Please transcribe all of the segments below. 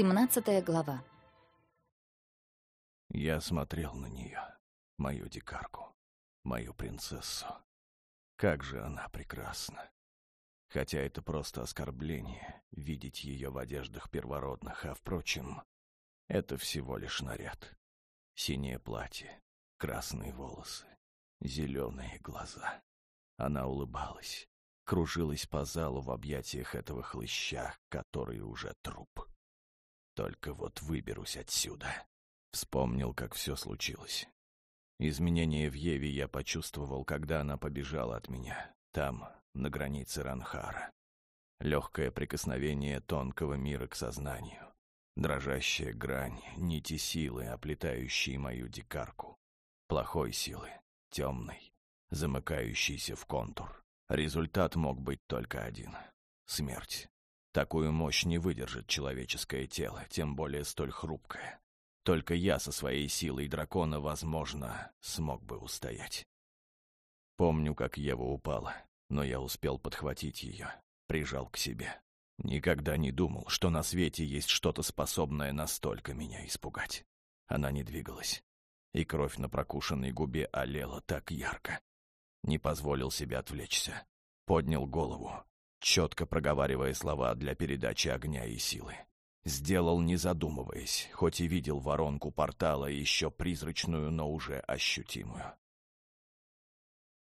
17 глава. Я смотрел на нее, мою дикарку, мою принцессу. Как же она прекрасна. Хотя это просто оскорбление — видеть ее в одеждах первородных, а, впрочем, это всего лишь наряд. Синее платье, красные волосы, зеленые глаза. Она улыбалась, кружилась по залу в объятиях этого хлыща, который уже труп. Только вот выберусь отсюда. Вспомнил, как все случилось. Изменение в Еве я почувствовал, когда она побежала от меня, там, на границе Ранхара. Легкое прикосновение тонкого мира к сознанию. Дрожащая грань, нити силы, оплетающие мою дикарку. Плохой силы, темной, замыкающейся в контур. Результат мог быть только один — смерть. Такую мощь не выдержит человеческое тело, тем более столь хрупкое. Только я со своей силой дракона, возможно, смог бы устоять. Помню, как Ева упала, но я успел подхватить ее, прижал к себе. Никогда не думал, что на свете есть что-то способное настолько меня испугать. Она не двигалась, и кровь на прокушенной губе олела так ярко. Не позволил себе отвлечься. Поднял голову, четко проговаривая слова для передачи огня и силы. Сделал, не задумываясь, хоть и видел воронку портала еще призрачную, но уже ощутимую.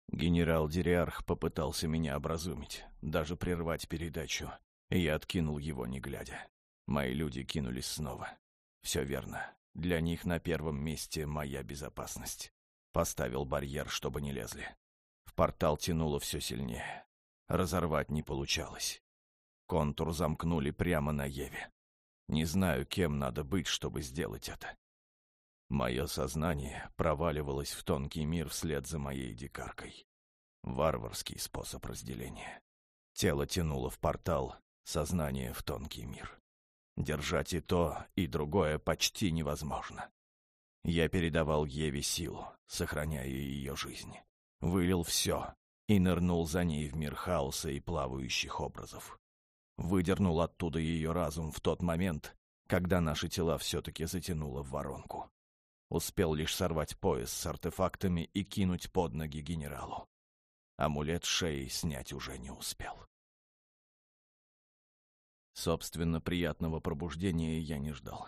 Генерал Дериарх попытался меня образумить, даже прервать передачу, и я откинул его, не глядя. Мои люди кинулись снова. Все верно. Для них на первом месте моя безопасность. Поставил барьер, чтобы не лезли. В портал тянуло все сильнее. Разорвать не получалось. Контур замкнули прямо на Еве. Не знаю, кем надо быть, чтобы сделать это. Мое сознание проваливалось в тонкий мир вслед за моей дикаркой. Варварский способ разделения. Тело тянуло в портал, сознание в тонкий мир. Держать и то, и другое почти невозможно. Я передавал Еве силу, сохраняя ее жизнь. Вылил все и нырнул за ней в мир хаоса и плавающих образов выдернул оттуда ее разум в тот момент, когда наши тела все-таки затянуло в воронку. Успел лишь сорвать пояс с артефактами и кинуть под ноги генералу. Амулет шеи снять уже не успел. Собственно, приятного пробуждения я не ждал.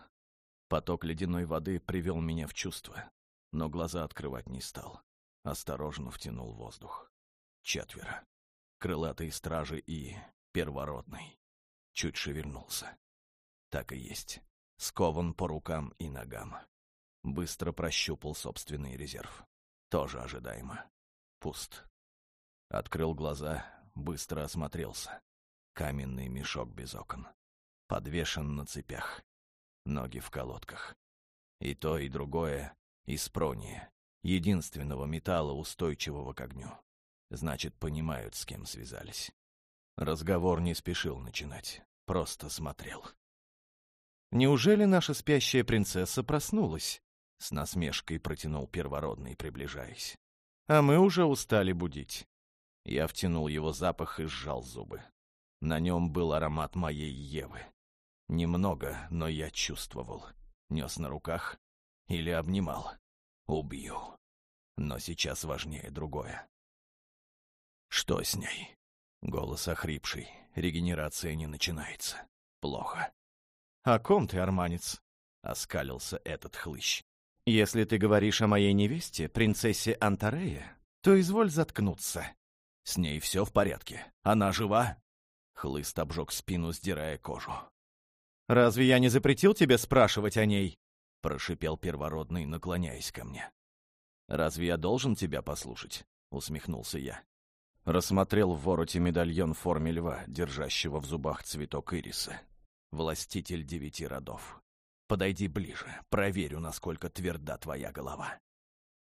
Поток ледяной воды привел меня в чувство, но глаза открывать не стал. Осторожно втянул воздух. Четверо. Крылатые стражи и первородный чуть шевельнулся. Так и есть. Скован по рукам и ногам. Быстро прощупал собственный резерв. Тоже ожидаемо. Пуст. Открыл глаза, быстро осмотрелся. Каменный мешок без окон. Подвешен на цепях. Ноги в колодках. И то, и другое из прония. Единственного металла, устойчивого к огню. Значит, понимают, с кем связались. Разговор не спешил начинать просто смотрел. «Неужели наша спящая принцесса проснулась?» — с насмешкой протянул первородный, приближаясь. «А мы уже устали будить». Я втянул его запах и сжал зубы. На нем был аромат моей Евы. Немного, но я чувствовал. Нес на руках или обнимал. Убью. Но сейчас важнее другое. Что с ней? Голос охрипший, регенерация не начинается. Плохо. «О ком ты, арманец?» — оскалился этот хлыщ. «Если ты говоришь о моей невесте, принцессе Антарея, то изволь заткнуться. С ней все в порядке. Она жива?» Хлыст обжег спину, сдирая кожу. «Разве я не запретил тебе спрашивать о ней?» — прошипел первородный, наклоняясь ко мне. «Разве я должен тебя послушать?» — усмехнулся я. Рассмотрел в вороте медальон в форме льва, держащего в зубах цветок ириса. Властитель девяти родов. Подойди ближе, проверю, насколько тверда твоя голова.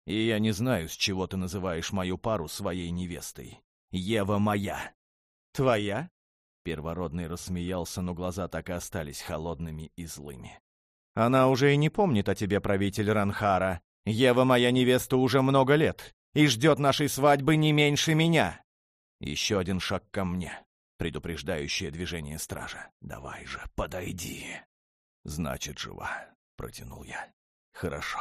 И я не знаю, с чего ты называешь мою пару своей невестой. Ева моя. Твоя? Первородный рассмеялся, но глаза так и остались холодными и злыми. Она уже и не помнит о тебе, правитель Ранхара. Ева моя невеста уже много лет и ждет нашей свадьбы не меньше меня. Еще один шаг ко мне. Предупреждающее движение стража. «Давай же, подойди!» «Значит, жива», — протянул я. «Хорошо.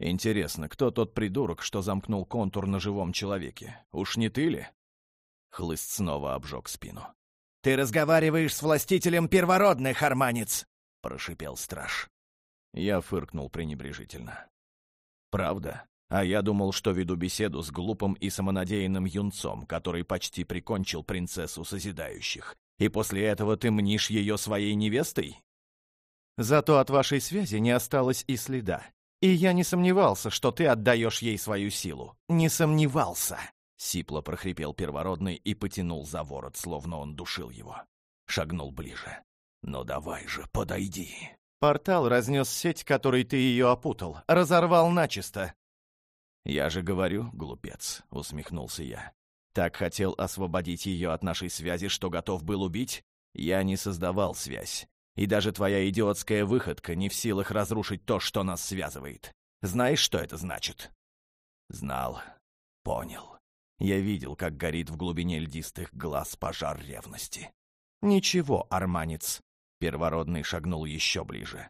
Интересно, кто тот придурок, что замкнул контур на живом человеке? Уж не ты ли?» Хлыст снова обжег спину. «Ты разговариваешь с властителем первородных, арманец!» — прошипел страж. Я фыркнул пренебрежительно. «Правда? А я думал, что веду беседу с глупым и самонадеянным юнцом, который почти прикончил принцессу Созидающих. И после этого ты мнишь ее своей невестой?» «Зато от вашей связи не осталось и следа. И я не сомневался, что ты отдаешь ей свою силу. Не сомневался!» Сипло прохрипел первородный и потянул за ворот, словно он душил его. Шагнул ближе. «Ну давай же, подойди!» Портал разнес сеть, которой ты ее опутал, разорвал начисто. «Я же говорю, глупец», — усмехнулся я. «Так хотел освободить ее от нашей связи, что готов был убить? Я не создавал связь. И даже твоя идиотская выходка не в силах разрушить то, что нас связывает. Знаешь, что это значит?» «Знал. Понял. Я видел, как горит в глубине льдистых глаз пожар ревности». «Ничего, арманец. Первородный шагнул еще ближе.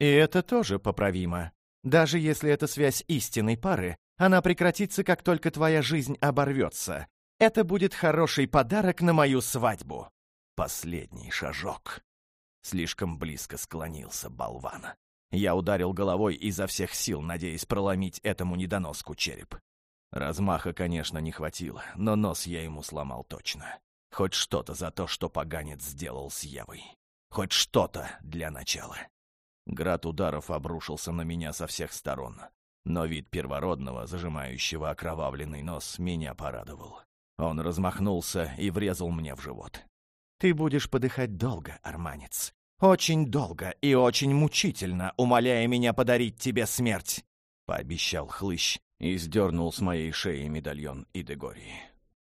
«И это тоже поправимо. Даже если это связь истинной пары, она прекратится, как только твоя жизнь оборвется. Это будет хороший подарок на мою свадьбу». Последний шажок. Слишком близко склонился болван. Я ударил головой изо всех сил, надеясь проломить этому недоноску череп. Размаха, конечно, не хватило, но нос я ему сломал точно. Хоть что-то за то, что поганец сделал с Евой. Хоть что-то для начала. Град ударов обрушился на меня со всех сторон. Но вид первородного, зажимающего окровавленный нос, меня порадовал. Он размахнулся и врезал мне в живот. «Ты будешь подыхать долго, арманец. Очень долго и очень мучительно, умоляя меня подарить тебе смерть», — пообещал хлыщ и сдернул с моей шеи медальон Идегории.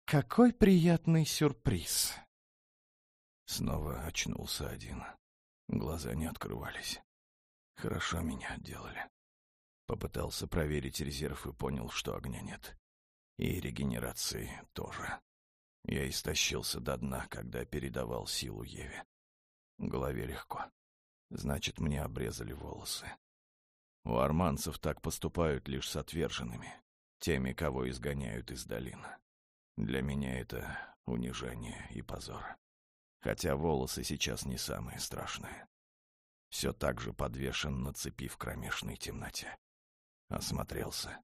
«Какой приятный сюрприз!» Снова очнулся один. Глаза не открывались. Хорошо меня отделали. Попытался проверить резерв и понял, что огня нет. И регенерации тоже. Я истощился до дна, когда передавал силу Еве. Голове легко. Значит, мне обрезали волосы. У арманцев так поступают лишь с отверженными, теми, кого изгоняют из долин. Для меня это унижение и позор хотя волосы сейчас не самые страшные. Все так же подвешен на цепи в кромешной темноте. Осмотрелся.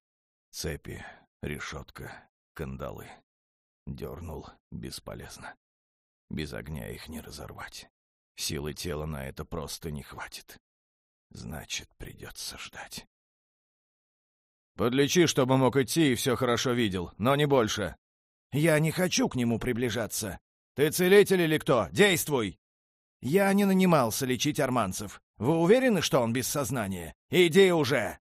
Цепи, решетка, кандалы. Дернул бесполезно. Без огня их не разорвать. Силы тела на это просто не хватит. Значит, придется ждать. «Подлечи, чтобы мог идти и все хорошо видел, но не больше». «Я не хочу к нему приближаться. «Ты целитель или кто? Действуй!» «Я не нанимался лечить арманцев. Вы уверены, что он без сознания? Иди уже!»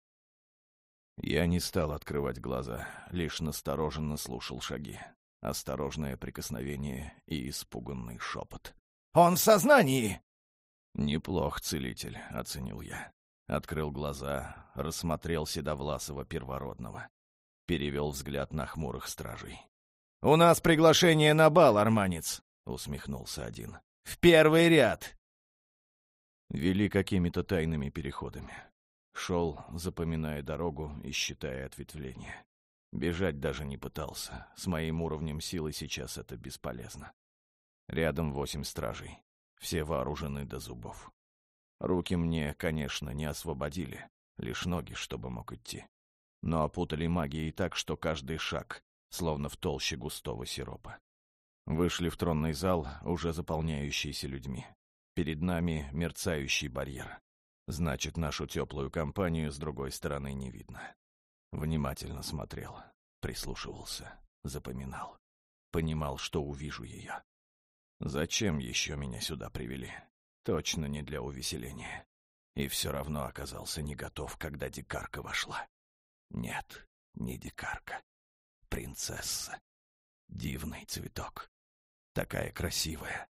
Я не стал открывать глаза, лишь настороженно слушал шаги. Осторожное прикосновение и испуганный шепот. «Он в сознании!» «Неплох, целитель», — оценил я. Открыл глаза, рассмотрел седовласого первородного. Перевел взгляд на хмурых стражей. «У нас приглашение на бал, арманец!» — усмехнулся один. «В первый ряд!» Вели какими-то тайными переходами. Шел, запоминая дорогу и считая ответвления. Бежать даже не пытался. С моим уровнем силы сейчас это бесполезно. Рядом восемь стражей. Все вооружены до зубов. Руки мне, конечно, не освободили. Лишь ноги, чтобы мог идти. Но опутали магией так, что каждый шаг, словно в толще густого сиропа. Вышли в тронный зал, уже заполняющийся людьми. Перед нами мерцающий барьер. Значит, нашу теплую компанию с другой стороны не видно. Внимательно смотрел, прислушивался, запоминал. Понимал, что увижу ее. Зачем еще меня сюда привели? Точно не для увеселения. И все равно оказался не готов, когда дикарка вошла. Нет, не дикарка. Принцесса. Дивный цветок такая красивая.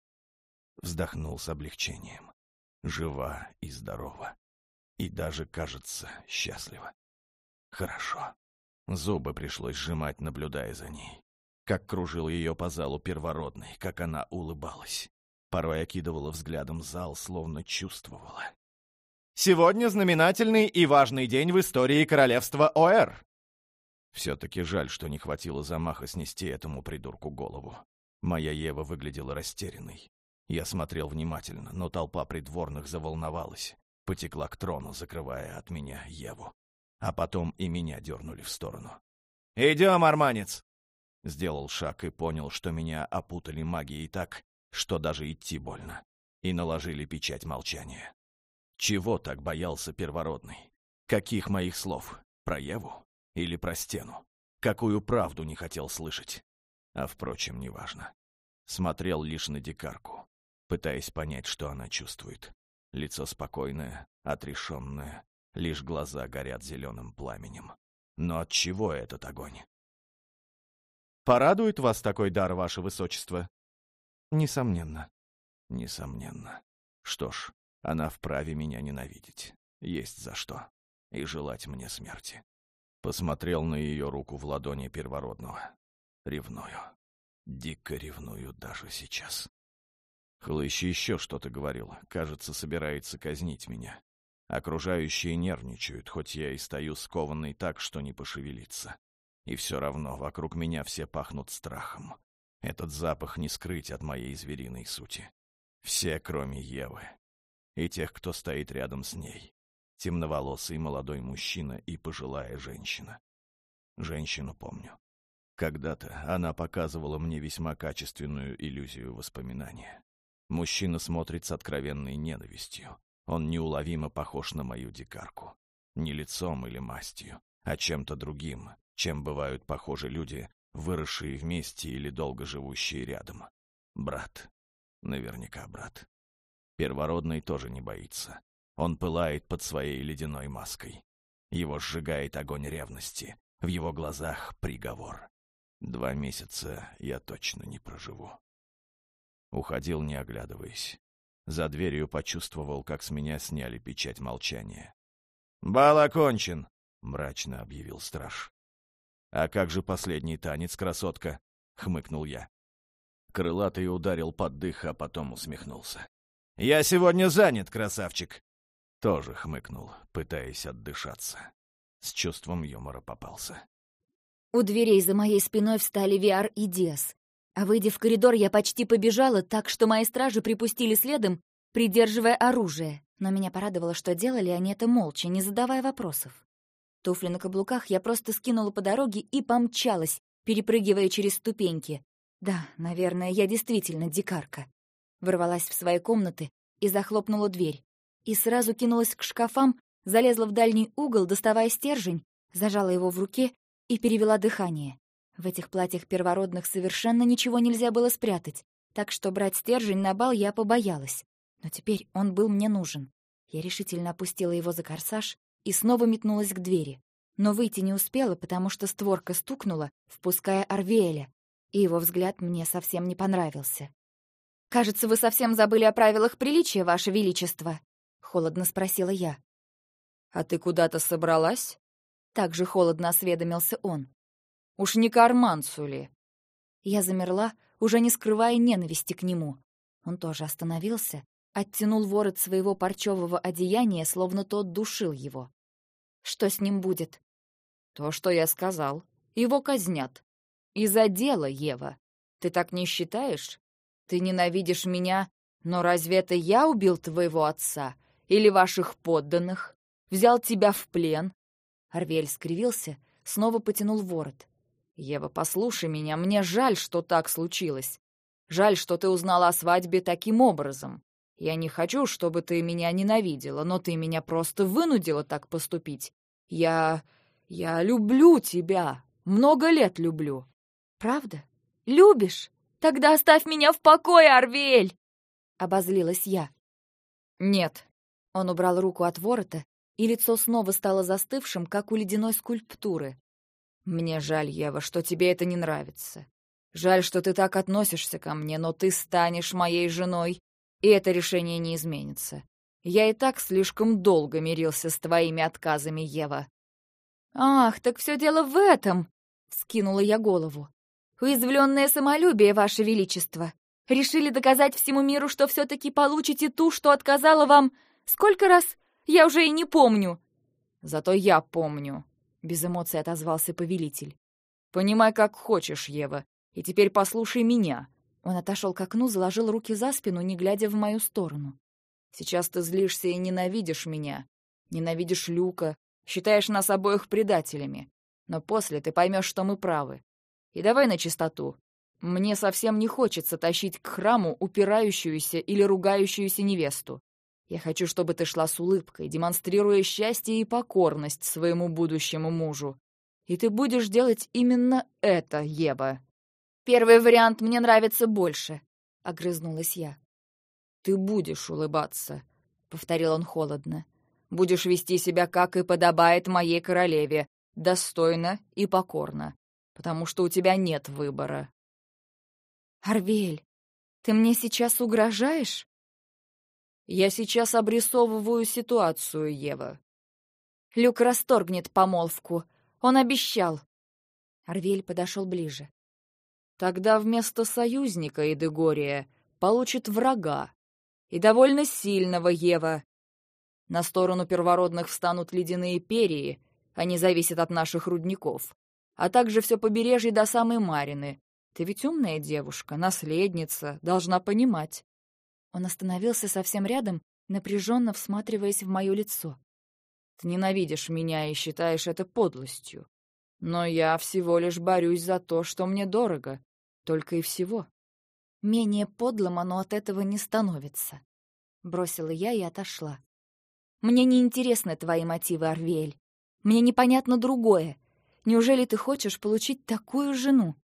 Вздохнул с облегчением. Жива и здорова. И даже, кажется, счастлива. Хорошо. Зубы пришлось сжимать, наблюдая за ней. Как кружил ее по залу первородный, как она улыбалась. Порой окидывала взглядом зал, словно чувствовала. Сегодня знаменательный и важный день в истории королевства ОР. Все-таки жаль, что не хватило замаха снести этому придурку голову. Моя Ева выглядела растерянной. Я смотрел внимательно, но толпа придворных заволновалась, потекла к трону, закрывая от меня Еву. А потом и меня дернули в сторону. «Идем, арманец!» Сделал шаг и понял, что меня опутали магией так, что даже идти больно. И наложили печать молчания. Чего так боялся первородный? Каких моих слов? Про Еву? Или про стену? Какую правду не хотел слышать? А, впрочем, неважно. Смотрел лишь на дикарку, пытаясь понять, что она чувствует. Лицо спокойное, отрешенное, лишь глаза горят зеленым пламенем. Но от чего этот огонь? Порадует вас такой дар, ваше высочество? Несомненно. Несомненно. Что ж, она вправе меня ненавидеть. Есть за что. И желать мне смерти. Посмотрел на ее руку в ладони первородного. Ревную. Дико ревную даже сейчас. Хлыщ еще что-то говорил. Кажется, собирается казнить меня. Окружающие нервничают, хоть я и стою скованный так, что не пошевелиться. И все равно вокруг меня все пахнут страхом. Этот запах не скрыть от моей звериной сути. Все, кроме Евы. И тех, кто стоит рядом с ней. Темноволосый молодой мужчина и пожилая женщина. Женщину помню. Когда-то она показывала мне весьма качественную иллюзию воспоминания. Мужчина смотрит с откровенной ненавистью. Он неуловимо похож на мою дикарку. Не лицом или мастью, а чем-то другим, чем бывают похожи люди, выросшие вместе или долго живущие рядом. Брат. Наверняка брат. Первородный тоже не боится. Он пылает под своей ледяной маской. Его сжигает огонь ревности. В его глазах приговор. Два месяца я точно не проживу. Уходил, не оглядываясь. За дверью почувствовал, как с меня сняли печать молчания. «Бал окончен», — мрачно объявил страж. «А как же последний танец, красотка?» — хмыкнул я. Крылатый ударил под дых, а потом усмехнулся. «Я сегодня занят, красавчик!» Тоже хмыкнул, пытаясь отдышаться. С чувством юмора попался. У дверей за моей спиной встали Виар и Диас. А выйдя в коридор, я почти побежала, так что мои стражи припустили следом, придерживая оружие. Но меня порадовало, что делали они это молча, не задавая вопросов. Туфли на каблуках я просто скинула по дороге и помчалась, перепрыгивая через ступеньки. Да, наверное, я действительно дикарка. Ворвалась в свои комнаты и захлопнула дверь. И сразу кинулась к шкафам, залезла в дальний угол, доставая стержень, зажала его в руке и перевела дыхание. В этих платьях первородных совершенно ничего нельзя было спрятать, так что брать стержень на бал я побоялась. Но теперь он был мне нужен. Я решительно опустила его за корсаж и снова метнулась к двери. Но выйти не успела, потому что створка стукнула, впуская Арвеэля, и его взгляд мне совсем не понравился. «Кажется, вы совсем забыли о правилах приличия, Ваше Величество», — холодно спросила я. «А ты куда-то собралась?» Так же холодно осведомился он. «Уж не карманцу ли?» Я замерла, уже не скрывая ненависти к нему. Он тоже остановился, оттянул ворот своего парчевого одеяния, словно тот душил его. Что с ним будет? То, что я сказал. Его казнят. Из-за дела, Ева. Ты так не считаешь? Ты ненавидишь меня, но разве это я убил твоего отца или ваших подданных? Взял тебя в плен?» Арвель скривился, снова потянул ворот. «Ева, послушай меня, мне жаль, что так случилось. Жаль, что ты узнала о свадьбе таким образом. Я не хочу, чтобы ты меня ненавидела, но ты меня просто вынудила так поступить. Я... я люблю тебя. Много лет люблю. Правда? Любишь? Тогда оставь меня в покое, Арвель! Обозлилась я. Нет. Он убрал руку от ворота, и лицо снова стало застывшим, как у ледяной скульптуры. Мне жаль, Ева, что тебе это не нравится. Жаль, что ты так относишься ко мне, но ты станешь моей женой, и это решение не изменится. Я и так слишком долго мирился с твоими отказами, Ева. «Ах, так все дело в этом!» — вскинула я голову. «Уязвленное самолюбие, Ваше Величество. Решили доказать всему миру, что все-таки получите ту, что отказала вам... Сколько раз? Я уже и не помню!» «Зато я помню», — без эмоций отозвался повелитель. «Понимай, как хочешь, Ева, и теперь послушай меня». Он отошел к окну, заложил руки за спину, не глядя в мою сторону. «Сейчас ты злишься и ненавидишь меня. Ненавидишь Люка, считаешь нас обоих предателями. Но после ты поймешь, что мы правы. И давай на чистоту. Мне совсем не хочется тащить к храму упирающуюся или ругающуюся невесту. Я хочу, чтобы ты шла с улыбкой, демонстрируя счастье и покорность своему будущему мужу. И ты будешь делать именно это, Ева. Первый вариант мне нравится больше, — огрызнулась я. Ты будешь улыбаться, — повторил он холодно. Будешь вести себя, как и подобает моей королеве, достойно и покорно, потому что у тебя нет выбора. Арвель, ты мне сейчас угрожаешь? Я сейчас обрисовываю ситуацию, Ева. Люк расторгнет помолвку. Он обещал. Арвель подошел ближе. Тогда вместо союзника Эдегория получит врага. И довольно сильного Ева. На сторону первородных встанут ледяные перья, они зависят от наших рудников. А также все побережье до самой Марины. Ты ведь умная девушка, наследница, должна понимать. Он остановился совсем рядом, напряженно всматриваясь в мое лицо. «Ты ненавидишь меня и считаешь это подлостью. Но я всего лишь борюсь за то, что мне дорого. Только и всего». «Менее подлым оно от этого не становится», — бросила я и отошла. «Мне не интересны твои мотивы, Арвель. Мне непонятно другое. Неужели ты хочешь получить такую жену?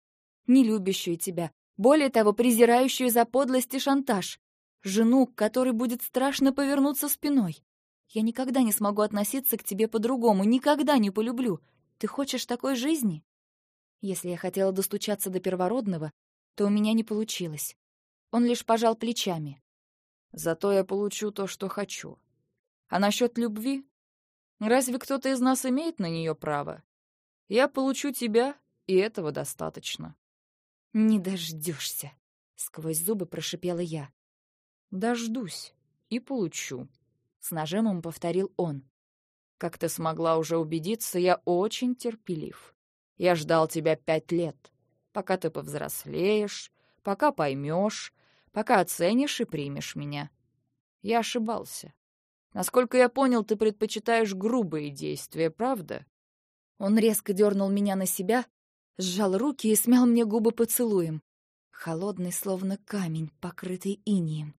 Не любящую тебя, более того, презирающую за подлость и шантаж, жену, к которой будет страшно повернуться спиной. Я никогда не смогу относиться к тебе по-другому, никогда не полюблю. Ты хочешь такой жизни? Если я хотела достучаться до первородного, то у меня не получилось. Он лишь пожал плечами. Зато я получу то, что хочу. А насчет любви? Разве кто-то из нас имеет на нее право? Я получу тебя, и этого достаточно. Не дождешься, сквозь зубы прошипела я. «Дождусь и получу», — с нажимом повторил он. «Как ты смогла уже убедиться, я очень терпелив. Я ждал тебя пять лет, пока ты повзрослеешь, пока поймешь, пока оценишь и примешь меня. Я ошибался. Насколько я понял, ты предпочитаешь грубые действия, правда?» Он резко дернул меня на себя, сжал руки и смял мне губы поцелуем. Холодный, словно камень, покрытый инием.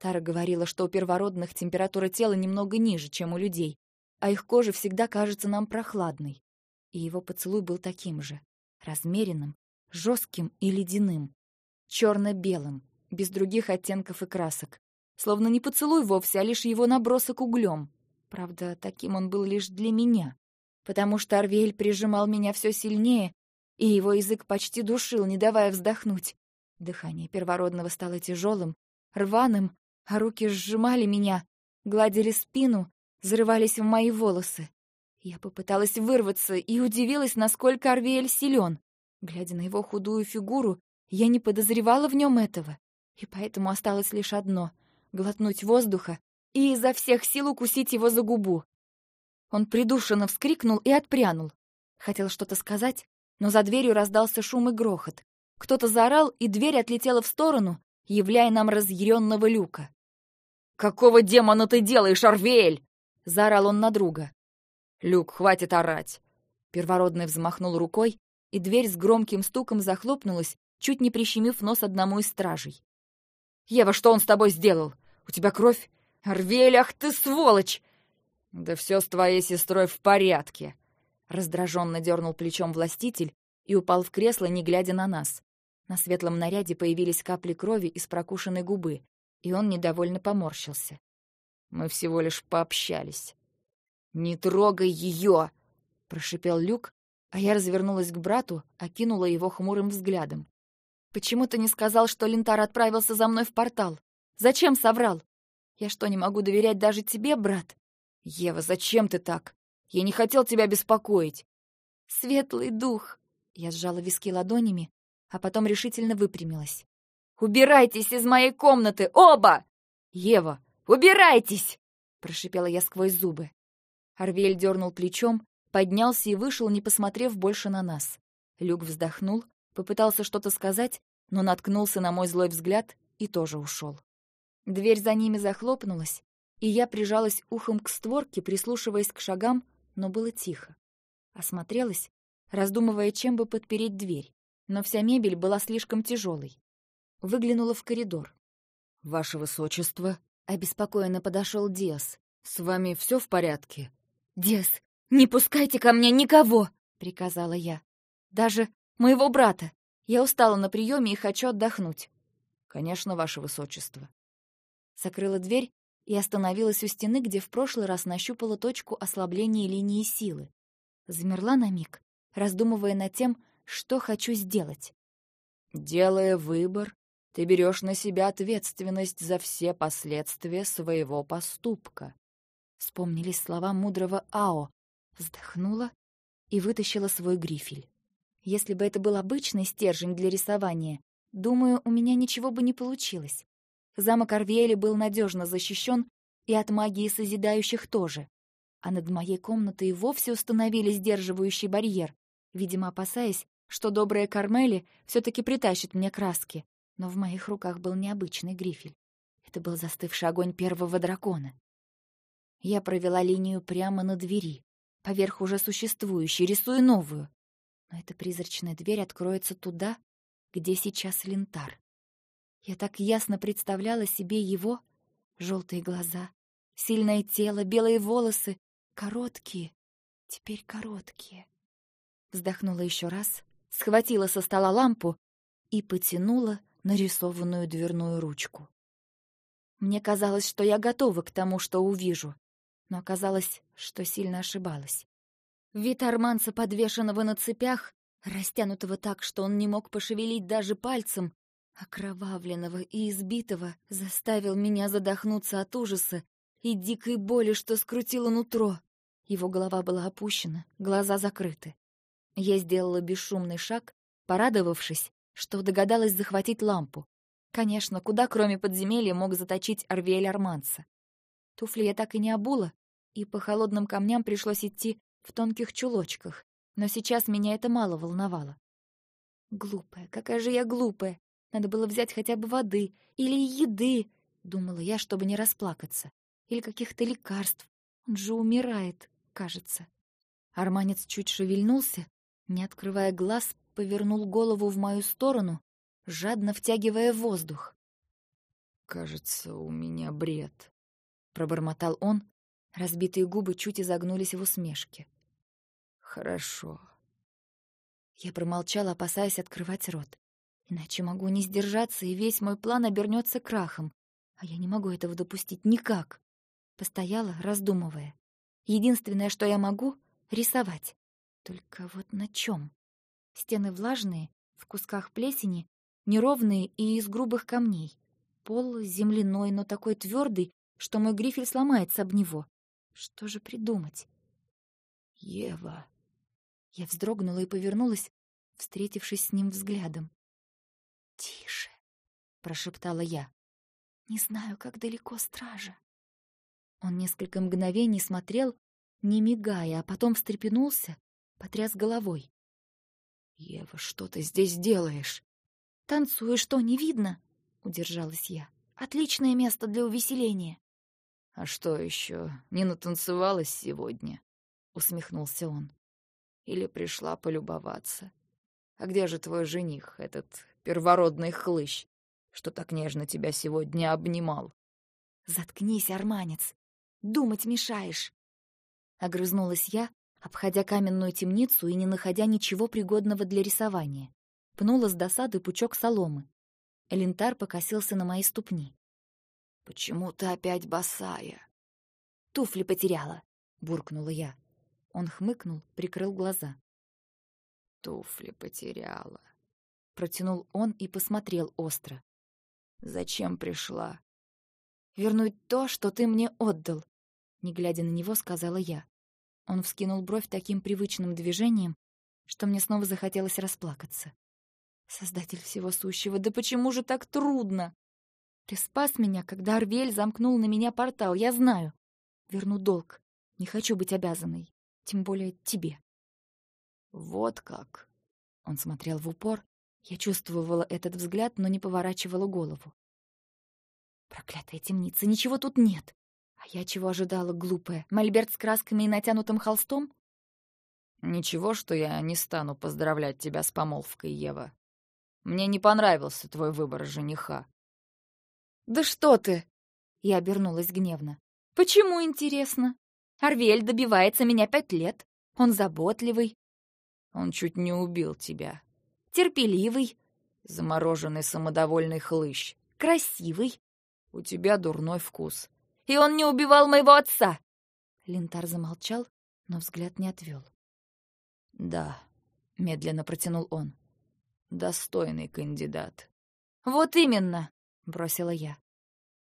Тара говорила, что у первородных температура тела немного ниже, чем у людей, а их кожа всегда кажется нам прохладной. И его поцелуй был таким же, размеренным, жестким и ледяным, черно-белым, без других оттенков и красок. Словно не поцелуй вовсе, а лишь его набросок углем. Правда, таким он был лишь для меня, потому что Арвель прижимал меня все сильнее, и его язык почти душил, не давая вздохнуть. Дыхание первородного стало тяжелым, рваным, а руки сжимали меня, гладили спину, взрывались в мои волосы. Я попыталась вырваться и удивилась, насколько Арвиэль силен. Глядя на его худую фигуру, я не подозревала в нем этого, и поэтому осталось лишь одно — глотнуть воздуха и изо всех сил укусить его за губу. Он придушенно вскрикнул и отпрянул. Хотел что-то сказать, но за дверью раздался шум и грохот. Кто-то заорал, и дверь отлетела в сторону, являя нам разъяренного люка. «Какого демона ты делаешь, Арвель?» — заорал он на друга. «Люк, хватит орать!» Первородный взмахнул рукой, и дверь с громким стуком захлопнулась, чуть не прищемив нос одному из стражей. «Ева, что он с тобой сделал? У тебя кровь? Арвель, ах ты сволочь!» «Да все с твоей сестрой в порядке!» Раздраженно дернул плечом властитель и упал в кресло, не глядя на нас. На светлом наряде появились капли крови из прокушенной губы, и он недовольно поморщился. «Мы всего лишь пообщались». «Не трогай ее!» — прошипел Люк, а я развернулась к брату, окинула его хмурым взглядом. «Почему ты не сказал, что Лентар отправился за мной в портал? Зачем соврал? Я что, не могу доверять даже тебе, брат?» «Ева, зачем ты так? Я не хотел тебя беспокоить». «Светлый дух!» Я сжала виски ладонями, а потом решительно выпрямилась. «Убирайтесь из моей комнаты, оба!» «Ева, убирайтесь!» прошипела я сквозь зубы. Арвель дернул плечом, поднялся и вышел, не посмотрев больше на нас. Люк вздохнул, попытался что-то сказать, но наткнулся на мой злой взгляд и тоже ушел. Дверь за ними захлопнулась, и я прижалась ухом к створке, прислушиваясь к шагам, но было тихо. Осмотрелась, раздумывая, чем бы подпереть дверь, но вся мебель была слишком тяжелой. Выглянула в коридор. «Ваше высочество», — обеспокоенно подошел Диас. «С вами все в порядке?» «Диас, не пускайте ко мне никого!» — приказала я. «Даже моего брата. Я устала на приеме и хочу отдохнуть». «Конечно, ваше высочество». Закрыла дверь и остановилась у стены, где в прошлый раз нащупала точку ослабления линии силы. Замерла на миг, раздумывая над тем, что хочу сделать. «Делая выбор, ты берешь на себя ответственность за все последствия своего поступка». Вспомнились слова мудрого Ао. Вздохнула и вытащила свой грифель. Если бы это был обычный стержень для рисования, думаю, у меня ничего бы не получилось. Замок Арвиэли был надежно защищен, и от магии созидающих тоже. А над моей комнатой вовсе установили сдерживающий барьер, видимо, опасаясь, что добрая Кармели все таки притащит мне краски. Но в моих руках был необычный грифель. Это был застывший огонь первого дракона. Я провела линию прямо на двери, поверх уже существующей, рисуя новую. Но эта призрачная дверь откроется туда, где сейчас лентар. Я так ясно представляла себе его, желтые глаза, сильное тело, белые волосы, короткие, теперь короткие. Вздохнула еще раз, схватила со стола лампу и потянула нарисованную дверную ручку. Мне казалось, что я готова к тому, что увижу, но оказалось, что сильно ошибалась. Вид арманца, подвешенного на цепях, растянутого так, что он не мог пошевелить даже пальцем, окровавленного и избитого, заставил меня задохнуться от ужаса и дикой боли, что скрутило нутро. Его голова была опущена, глаза закрыты. Я сделала бесшумный шаг, порадовавшись, что догадалась захватить лампу. Конечно, куда кроме подземелья мог заточить Арвиэль Арманца. Туфли я так и не обула, и по холодным камням пришлось идти в тонких чулочках, но сейчас меня это мало волновало. Глупая, какая же я глупая. Надо было взять хотя бы воды или еды, думала я, чтобы не расплакаться, или каких-то лекарств. Он же умирает, кажется. Арманец чуть шевельнулся, не открывая глаз, повернул голову в мою сторону, жадно втягивая воздух. «Кажется, у меня бред», — пробормотал он. Разбитые губы чуть изогнулись в усмешке. «Хорошо». Я промолчала, опасаясь открывать рот. Иначе могу не сдержаться, и весь мой план обернется крахом. А я не могу этого допустить никак. Постояла, раздумывая. Единственное, что я могу — рисовать. Только вот на чем? Стены влажные, в кусках плесени, неровные и из грубых камней. Пол земляной, но такой твердый, что мой грифель сломается об него. Что же придумать? Ева. Я вздрогнула и повернулась, встретившись с ним взглядом. «Тише», — прошептала я. «Не знаю, как далеко стража». Он несколько мгновений смотрел, не мигая, а потом встрепенулся, потряс головой. «Ева, что ты здесь делаешь?» «Танцуешь, что, не видно?» — удержалась я. «Отличное место для увеселения». «А что еще, не натанцевалась сегодня?» — усмехнулся он. «Или пришла полюбоваться? А где же твой жених, этот первородный хлыщ, что так нежно тебя сегодня обнимал. «Заткнись, арманец! Думать мешаешь!» Огрызнулась я, обходя каменную темницу и не находя ничего пригодного для рисования. Пнула с досады пучок соломы. Элентар покосился на мои ступни. «Почему ты опять босая?» «Туфли потеряла», — буркнула я. Он хмыкнул, прикрыл глаза. «Туфли потеряла. Протянул он и посмотрел остро. «Зачем пришла?» «Вернуть то, что ты мне отдал», — не глядя на него, сказала я. Он вскинул бровь таким привычным движением, что мне снова захотелось расплакаться. «Создатель всего сущего, да почему же так трудно?» «Ты спас меня, когда Арвель замкнул на меня портал, я знаю. Верну долг. Не хочу быть обязанной. Тем более тебе. Вот как. Он смотрел в упор. Я чувствовала этот взгляд, но не поворачивала голову. Проклятая темница, ничего тут нет. А я чего ожидала, глупая? Мольберт с красками и натянутым холстом? Ничего, что я не стану поздравлять тебя с помолвкой, Ева. Мне не понравился твой выбор жениха. Да что ты? Я обернулась гневно. Почему, интересно? Арвель добивается меня пять лет. Он заботливый. Он чуть не убил тебя. Терпеливый. Замороженный самодовольный хлыщ. Красивый. У тебя дурной вкус. И он не убивал моего отца. Лентар замолчал, но взгляд не отвел. Да, медленно протянул он. Достойный кандидат. Вот именно, бросила я.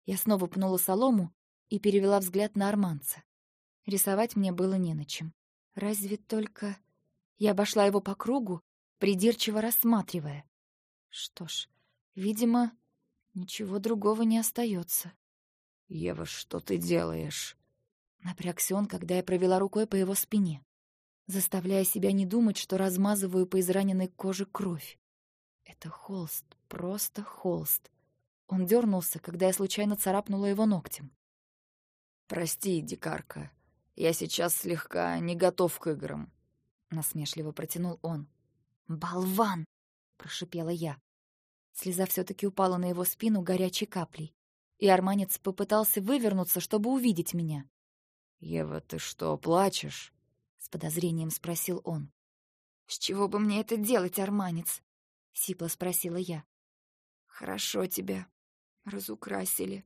Я снова пнула солому и перевела взгляд на арманца. Рисовать мне было не на чем. Разве только... Я обошла его по кругу, придирчиво рассматривая. Что ж, видимо, ничего другого не остается. «Ева, что ты делаешь?» Напрягся он, когда я провела рукой по его спине заставляя себя не думать, что размазываю по израненной коже кровь. Это холст, просто холст. Он дернулся, когда я случайно царапнула его ногтем. «Прости, дикарка, я сейчас слегка не готов к играм», — насмешливо протянул он. «Болван!» — прошипела я. Слеза все-таки упала на его спину горячей каплей, и арманец попытался вывернуться, чтобы увидеть меня. «Ева, ты что, плачешь?» — с подозрением спросил он. «С чего бы мне это делать, арманец?» — сипло спросила я. «Хорошо тебя разукрасили».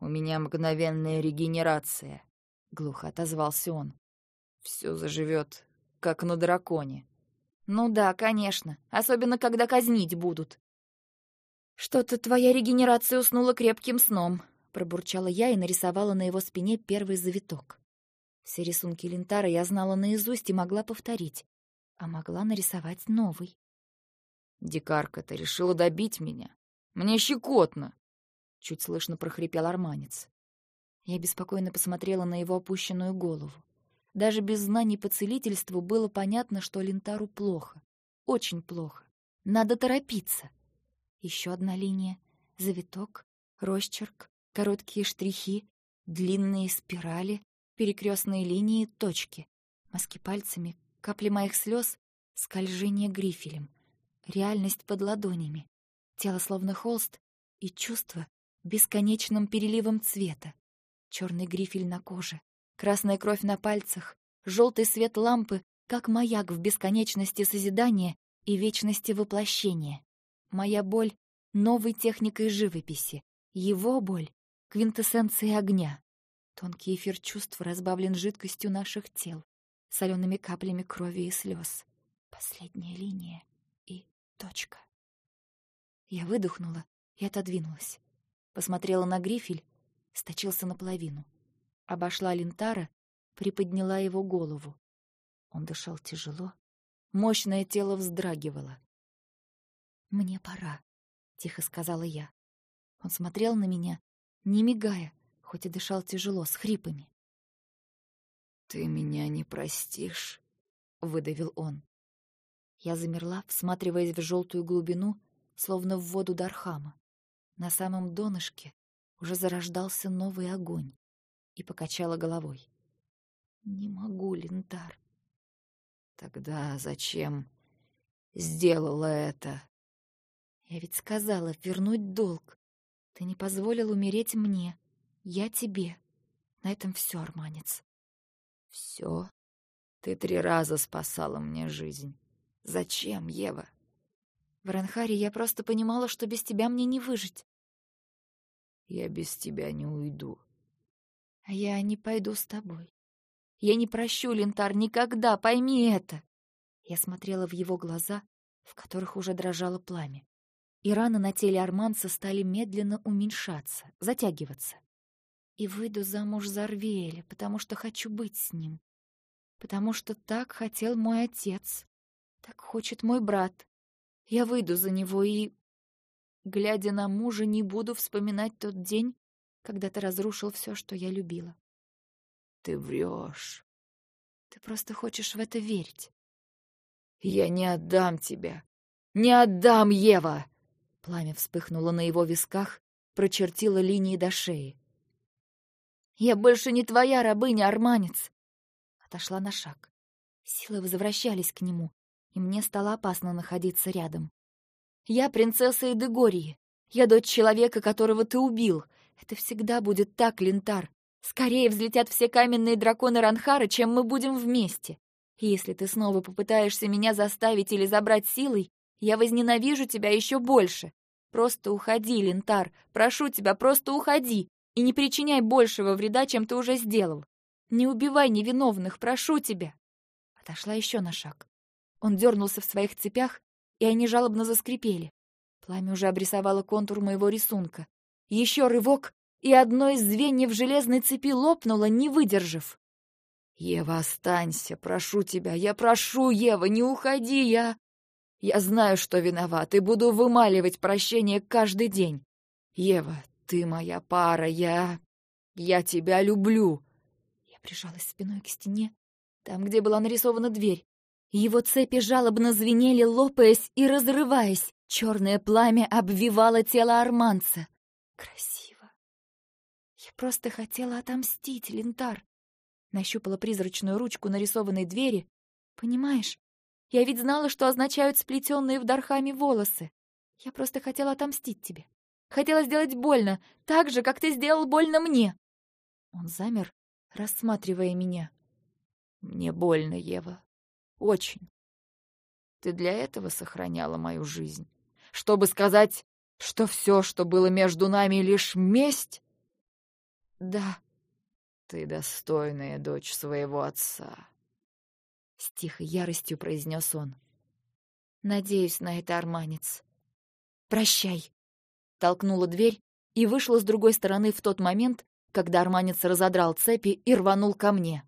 «У меня мгновенная регенерация», — глухо отозвался он. «Все заживет, как на драконе». «Ну да, конечно, особенно когда казнить будут». «Что-то твоя регенерация уснула крепким сном», — пробурчала я и нарисовала на его спине первый завиток. Все рисунки Лентара я знала наизусть и могла повторить, а могла нарисовать новый. «Дикарка, ты решила добить меня? Мне щекотно!» Чуть слышно прохрипел арманец. Я беспокойно посмотрела на его опущенную голову. Даже без знаний по целительству было понятно, что Лентару плохо. Очень плохо. Надо торопиться. Еще одна линия. Завиток, росчерк, короткие штрихи, длинные спирали, перекрестные линии, точки. Маски пальцами, капли моих слез, скольжение грифелем. Реальность под ладонями. Тело словно холст и чувство бесконечным переливом цвета. Черный грифель на коже, красная кровь на пальцах, желтый свет лампы, как маяк в бесконечности созидания и вечности воплощения. Моя боль — новой техникой живописи, его боль — квинтэссенцией огня. Тонкий эфир чувств разбавлен жидкостью наших тел, солеными каплями крови и слез. Последняя линия и точка. Я выдохнула и отодвинулась. Посмотрела на грифель, сточился наполовину. Обошла лентара, приподняла его голову. Он дышал тяжело, мощное тело вздрагивало. «Мне пора», — тихо сказала я. Он смотрел на меня, не мигая, хоть и дышал тяжело, с хрипами. «Ты меня не простишь», — выдавил он. Я замерла, всматриваясь в желтую глубину, словно в воду Дархама. На самом донышке уже зарождался новый огонь, и покачала головой. «Не могу, Лентар». «Тогда зачем сделала это?» «Я ведь сказала вернуть долг. Ты не позволил умереть мне, я тебе. На этом все, Арманец. Все? Ты три раза спасала мне жизнь. Зачем, Ева? В Ранхаре я просто понимала, что без тебя мне не выжить. Я без тебя не уйду. А я не пойду с тобой. Я не прощу, Лентар, никогда, пойми это. Я смотрела в его глаза, в которых уже дрожало пламя. И раны на теле Арманца стали медленно уменьшаться, затягиваться и выйду замуж за Арвеэля, потому что хочу быть с ним. Потому что так хотел мой отец. Так хочет мой брат. Я выйду за него и, глядя на мужа, не буду вспоминать тот день, когда ты разрушил все, что я любила. Ты врешь. Ты просто хочешь в это верить. Я не отдам тебя. Не отдам, Ева! Пламя вспыхнуло на его висках, прочертило линии до шеи. «Я больше не твоя рабыня, арманец!» Отошла на шаг. Силы возвращались к нему, и мне стало опасно находиться рядом. «Я принцесса Эдегории. Я дочь человека, которого ты убил. Это всегда будет так, Лентар. Скорее взлетят все каменные драконы Ранхара, чем мы будем вместе. Если ты снова попытаешься меня заставить или забрать силой, я возненавижу тебя еще больше. Просто уходи, Лентар. Прошу тебя, просто уходи. И не причиняй большего вреда, чем ты уже сделал. Не убивай невиновных, прошу тебя. Отошла еще на шаг. Он дернулся в своих цепях, и они жалобно заскрипели. Пламя уже обрисовало контур моего рисунка. Еще рывок, и одно из звеньев железной цепи лопнуло, не выдержав. «Ева, останься, прошу тебя, я прошу, Ева, не уходи, я...» «Я знаю, что виноват, и буду вымаливать прощение каждый день. Ева, ты моя пара, я... я тебя люблю!» Я прижалась спиной к стене, там, где была нарисована дверь. Его цепи жалобно звенели, лопаясь и разрываясь. Черное пламя обвивало тело арманца. Красиво. Я просто хотела отомстить, Лентар. Нащупала призрачную ручку нарисованной двери. Понимаешь, я ведь знала, что означают сплетенные в дархами волосы. Я просто хотела отомстить тебе. Хотела сделать больно, так же, как ты сделал больно мне. Он замер, рассматривая меня. Мне больно, Ева. Очень. Ты для этого сохраняла мою жизнь? Чтобы сказать, что все, что было между нами, лишь месть? Да. Ты достойная дочь своего отца. С тихой яростью произнес он. Надеюсь на это, арманец. Прощай. Толкнула дверь и вышла с другой стороны в тот момент, когда арманец разодрал цепи и рванул ко мне.